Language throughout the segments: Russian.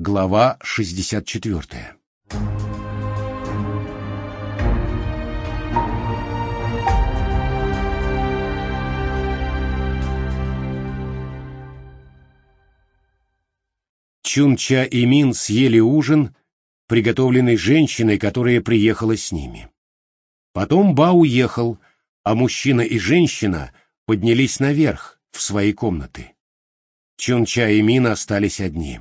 Глава 64. Чунча и Мин съели ужин, приготовленный женщиной, которая приехала с ними. Потом Ба уехал, а мужчина и женщина поднялись наверх, в свои комнаты. Чунча и Мин остались одни.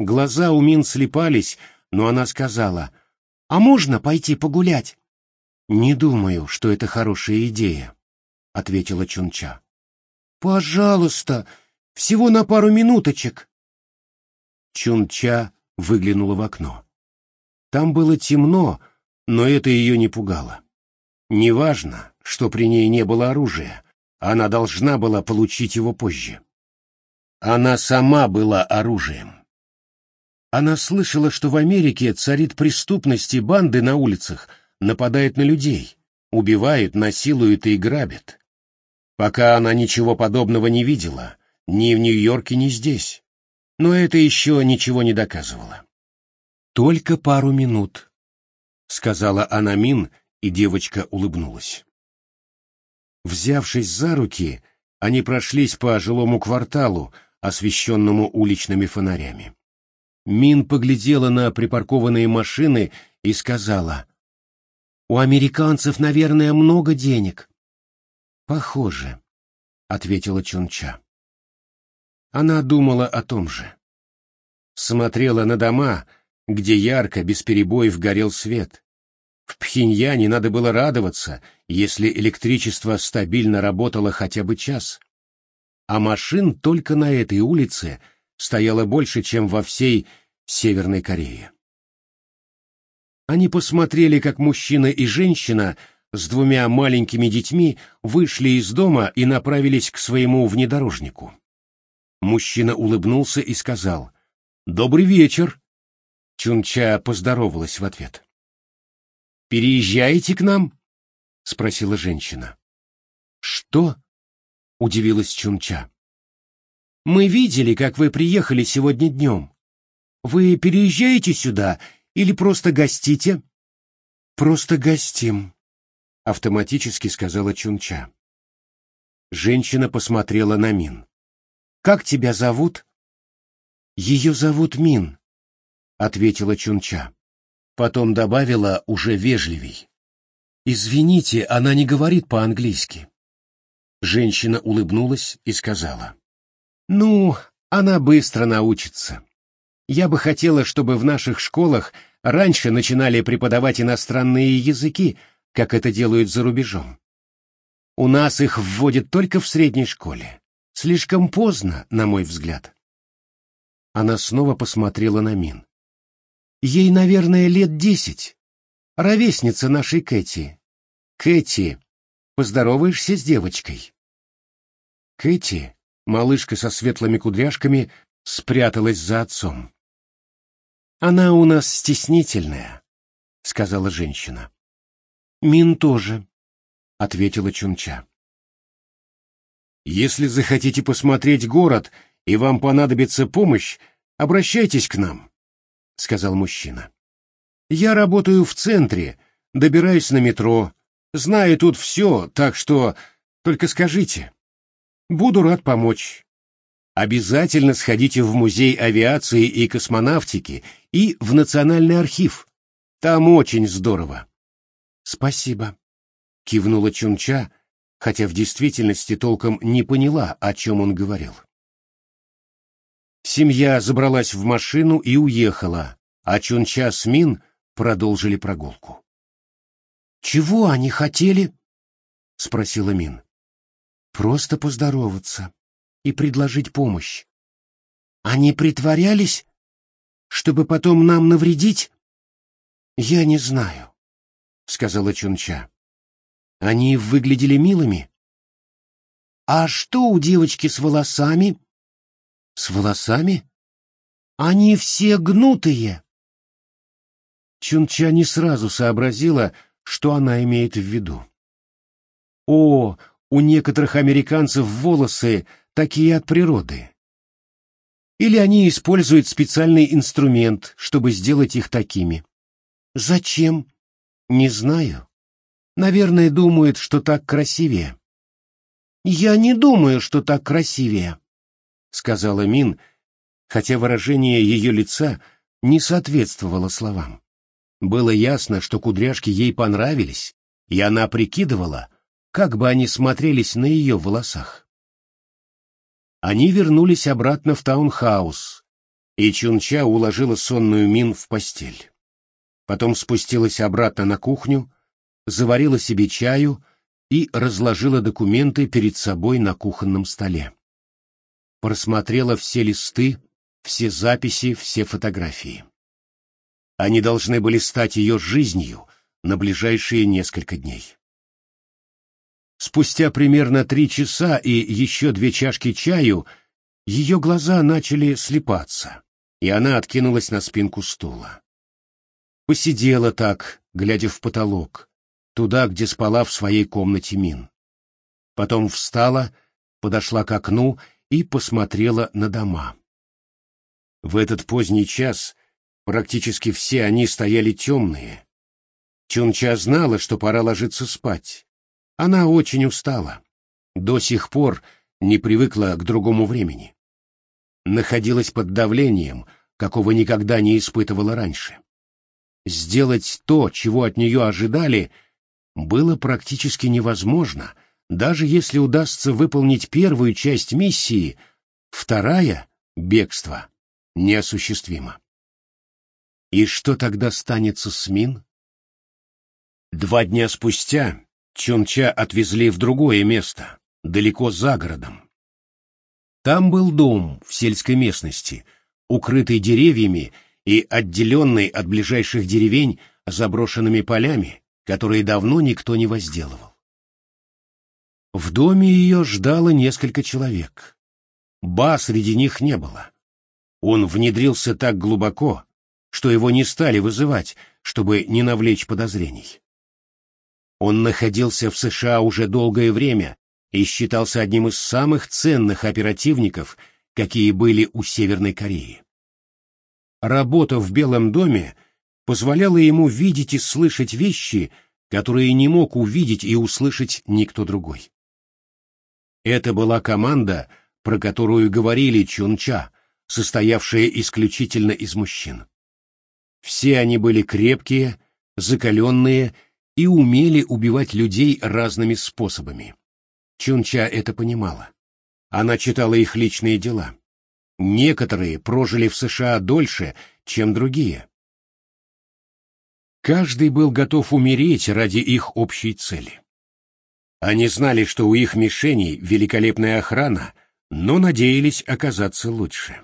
Глаза у Мин слепались, но она сказала, «А можно пойти погулять?» «Не думаю, что это хорошая идея», — ответила Чунча. «Пожалуйста, всего на пару минуточек». Чунча выглянула в окно. Там было темно, но это ее не пугало. Неважно, что при ней не было оружия, она должна была получить его позже. Она сама была оружием. Она слышала, что в Америке царит преступность и банды на улицах нападают на людей, убивают, насилуют и грабят. Пока она ничего подобного не видела, ни в Нью-Йорке, ни здесь. Но это еще ничего не доказывало. «Только пару минут», — сказала она Мин, и девочка улыбнулась. Взявшись за руки, они прошлись по жилому кварталу, освещенному уличными фонарями. Мин поглядела на припаркованные машины и сказала, «У американцев, наверное, много денег». «Похоже», — ответила Чунча. Она думала о том же. Смотрела на дома, где ярко, без перебоев горел свет. В Пхеньяне надо было радоваться, если электричество стабильно работало хотя бы час. А машин только на этой улице — стояло больше, чем во всей Северной Корее. Они посмотрели, как мужчина и женщина с двумя маленькими детьми вышли из дома и направились к своему внедорожнику. Мужчина улыбнулся и сказал «Добрый вечер». Чунча поздоровалась в ответ. «Переезжаете к нам?» — спросила женщина. «Что?» — удивилась Чунча. Мы видели, как вы приехали сегодня днем. Вы переезжаете сюда или просто гостите? Просто гостим, автоматически сказала Чунча. Женщина посмотрела на Мин. Как тебя зовут? Ее зовут Мин, ответила Чунча. Потом добавила уже вежливей. Извините, она не говорит по-английски. Женщина улыбнулась и сказала: ну, она быстро научится. Я бы хотела, чтобы в наших школах раньше начинали преподавать иностранные языки, как это делают за рубежом. У нас их вводят только в средней школе. Слишком поздно, на мой взгляд. Она снова посмотрела на Мин. Ей, наверное, лет десять. Ровесница нашей Кэти. Кэти, поздороваешься с девочкой? Кэти малышка со светлыми кудряшками спряталась за отцом. «Она у нас стеснительная», — сказала женщина. «Мин тоже», — ответила Чунча. «Если захотите посмотреть город и вам понадобится помощь, обращайтесь к нам», — сказал мужчина. «Я работаю в центре, добираюсь на метро, знаю тут все, так что только скажите». Буду рад помочь. Обязательно сходите в музей авиации и космонавтики и в Национальный архив. Там очень здорово. Спасибо, кивнула Чунча, хотя в действительности толком не поняла, о чем он говорил. Семья забралась в машину и уехала, а Чунча с Мин продолжили прогулку. «Чего они хотели?» — спросила Мин. Просто поздороваться и предложить помощь. Они притворялись, чтобы потом нам навредить? Я не знаю, сказала Чунча. Они выглядели милыми. А что у девочки с волосами? С волосами? Они все гнутые. Чунча не сразу сообразила, что она имеет в виду. О, у некоторых американцев волосы такие от природы. Или они используют специальный инструмент, чтобы сделать их такими. Зачем? Не знаю. Наверное, думают, что так красивее. Я не думаю, что так красивее, сказала Мин, хотя выражение ее лица не соответствовало словам. Было ясно, что кудряшки ей понравились, и она прикидывала, как бы они смотрелись на ее волосах. Они вернулись обратно в таунхаус, и Чунча уложила сонную Мин в постель. Потом спустилась обратно на кухню, заварила себе чаю и разложила документы перед собой на кухонном столе. Просмотрела все листы, все записи, все фотографии. Они должны были стать ее жизнью на ближайшие несколько дней. Спустя примерно три часа и еще две чашки чаю ее глаза начали слепаться, и она откинулась на спинку стула. Посидела так, глядя в потолок, туда, где спала в своей комнате Мин. Потом встала, подошла к окну и посмотрела на дома. В этот поздний час практически все они стояли темные. Чунча знала, что пора ложиться спать. Она очень устала. До сих пор не привыкла к другому времени. Находилась под давлением, какого никогда не испытывала раньше. Сделать то, чего от нее ожидали, было практически невозможно, даже если удастся выполнить первую часть миссии, вторая — бегство — неосуществима. И что тогда станется с Мин? Два дня спустя Чунча отвезли в другое место, далеко за городом. Там был дом в сельской местности, укрытый деревьями и отделенный от ближайших деревень заброшенными полями, которые давно никто не возделывал. В доме ее ждало несколько человек. Ба среди них не было. Он внедрился так глубоко, что его не стали вызывать, чтобы не навлечь подозрений. Он находился в США уже долгое время и считался одним из самых ценных оперативников, какие были у Северной Кореи. Работа в Белом доме позволяла ему видеть и слышать вещи, которые не мог увидеть и услышать никто другой. Это была команда, про которую говорили Чунча, состоявшая исключительно из мужчин. Все они были крепкие, закаленные и умели убивать людей разными способами. Чунча это понимала. Она читала их личные дела. Некоторые прожили в США дольше, чем другие. Каждый был готов умереть ради их общей цели. Они знали, что у их мишеней великолепная охрана, но надеялись оказаться лучше.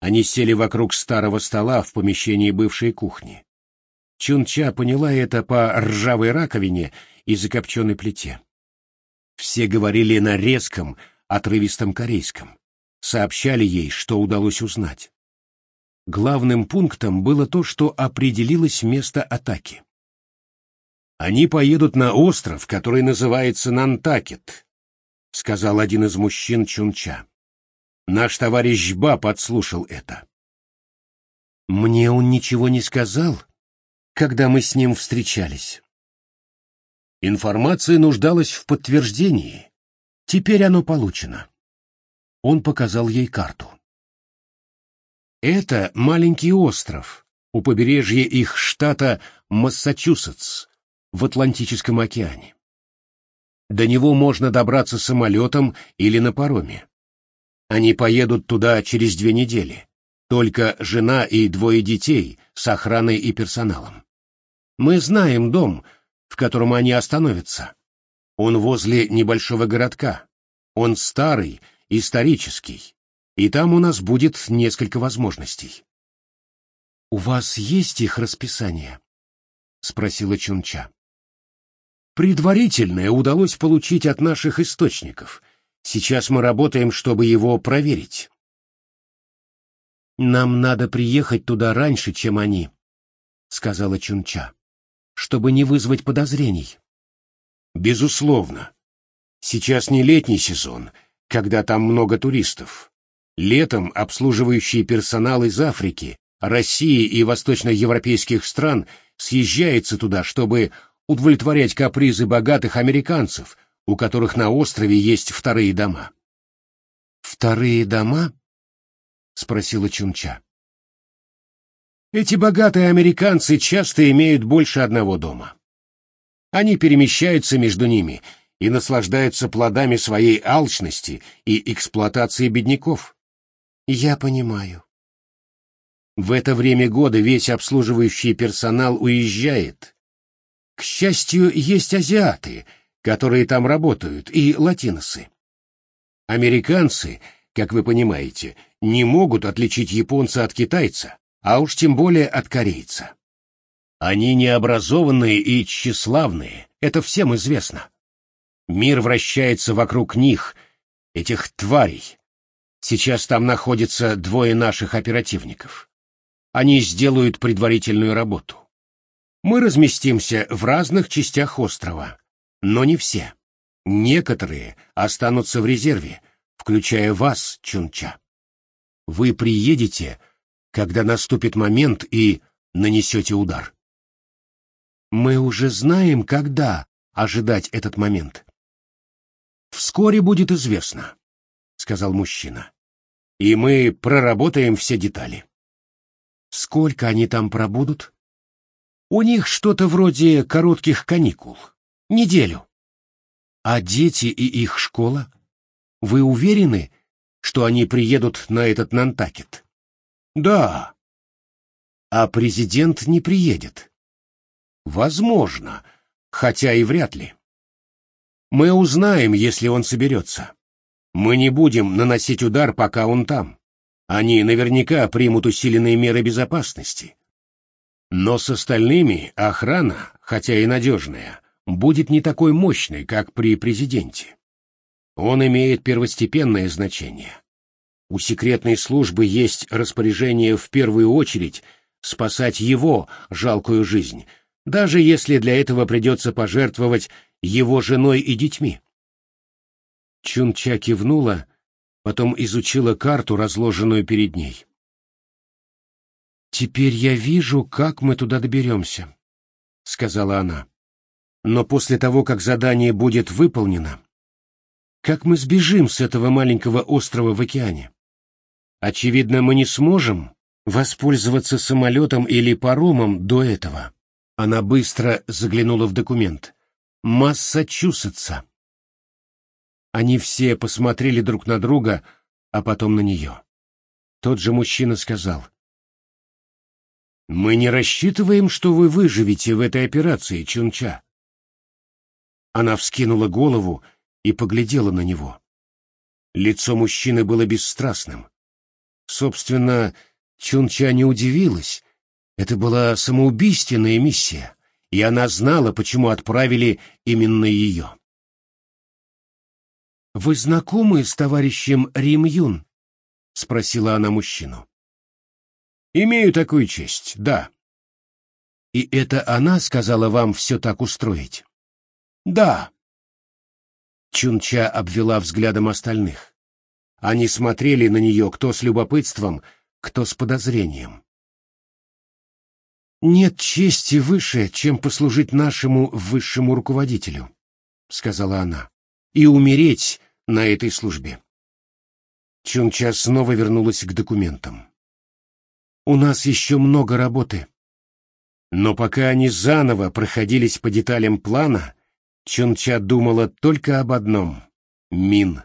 Они сели вокруг старого стола в помещении бывшей кухни. Чунча поняла это по ржавой раковине и закопченной плите. Все говорили на резком, отрывистом корейском. Сообщали ей, что удалось узнать. Главным пунктом было то, что определилось место атаки. «Они поедут на остров, который называется Нантакет», — сказал один из мужчин Чунча. Наш товарищ Ба подслушал это. «Мне он ничего не сказал?» Когда мы с ним встречались. Информация нуждалась в подтверждении. Теперь оно получено. Он показал ей карту. Это маленький остров у побережья их штата Массачусетс в Атлантическом океане. До него можно добраться самолетом или на пароме. Они поедут туда через две недели. Только жена и двое детей с охраной и персоналом. Мы знаем дом, в котором они остановятся. Он возле небольшого городка. Он старый, исторический, и там у нас будет несколько возможностей. — У вас есть их расписание? — спросила Чунча. Предварительное удалось получить от наших источников. Сейчас мы работаем, чтобы его проверить. Нам надо приехать туда раньше, чем они, — сказала Чунча чтобы не вызвать подозрений. Безусловно. Сейчас не летний сезон, когда там много туристов. Летом обслуживающий персонал из Африки, России и восточноевропейских стран съезжается туда, чтобы удовлетворять капризы богатых американцев, у которых на острове есть вторые дома. «Вторые дома?» — спросила Чунча. Эти богатые американцы часто имеют больше одного дома. Они перемещаются между ними и наслаждаются плодами своей алчности и эксплуатации бедняков. Я понимаю. В это время года весь обслуживающий персонал уезжает. К счастью, есть азиаты, которые там работают, и латиносы. Американцы, как вы понимаете, не могут отличить японца от китайца, а уж тем более от корейца. Они необразованные и тщеславные, это всем известно. Мир вращается вокруг них, этих тварей. Сейчас там находятся двое наших оперативников. Они сделают предварительную работу. Мы разместимся в разных частях острова, но не все. Некоторые останутся в резерве, включая вас, Чунча. Вы приедете когда наступит момент и нанесете удар. Мы уже знаем, когда ожидать этот момент. Вскоре будет известно, сказал мужчина. И мы проработаем все детали. Сколько они там пробудут? У них что-то вроде коротких каникул. Неделю. А дети и их школа? Вы уверены, что они приедут на этот Нантакет? Да. А президент не приедет. Возможно, хотя и вряд ли. Мы узнаем, если он соберется. Мы не будем наносить удар, пока он там. Они наверняка примут усиленные меры безопасности. Но с остальными охрана, хотя и надежная, будет не такой мощной, как при президенте. Он имеет первостепенное значение. У секретной службы есть распоряжение в первую очередь спасать его жалкую жизнь, даже если для этого придется пожертвовать его женой и детьми. Чунча кивнула, потом изучила карту, разложенную перед ней. «Теперь я вижу, как мы туда доберемся», — сказала она. «Но после того, как задание будет выполнено, как мы сбежим с этого маленького острова в океане?» Очевидно, мы не сможем воспользоваться самолетом или паромом до этого. Она быстро заглянула в документ. Массачусетса. Они все посмотрели друг на друга, а потом на нее. Тот же мужчина сказал. «Мы не рассчитываем, что вы выживете в этой операции, Чунча». Она вскинула голову и поглядела на него. Лицо мужчины было бесстрастным. Собственно, Чунча не удивилась. Это была самоубийственная миссия, и она знала, почему отправили именно ее. «Вы знакомы с товарищем Рим Юн?» — спросила она мужчину. «Имею такую честь, да». «И это она сказала вам все так устроить?» «Да». Чунча обвела взглядом остальных. Они смотрели на нее кто с любопытством, кто с подозрением. «Нет чести выше, чем послужить нашему высшему руководителю», — сказала она, — «и умереть на этой службе». Чунча снова вернулась к документам. «У нас еще много работы». Но пока они заново проходились по деталям плана, Чунча думала только об одном — Мин.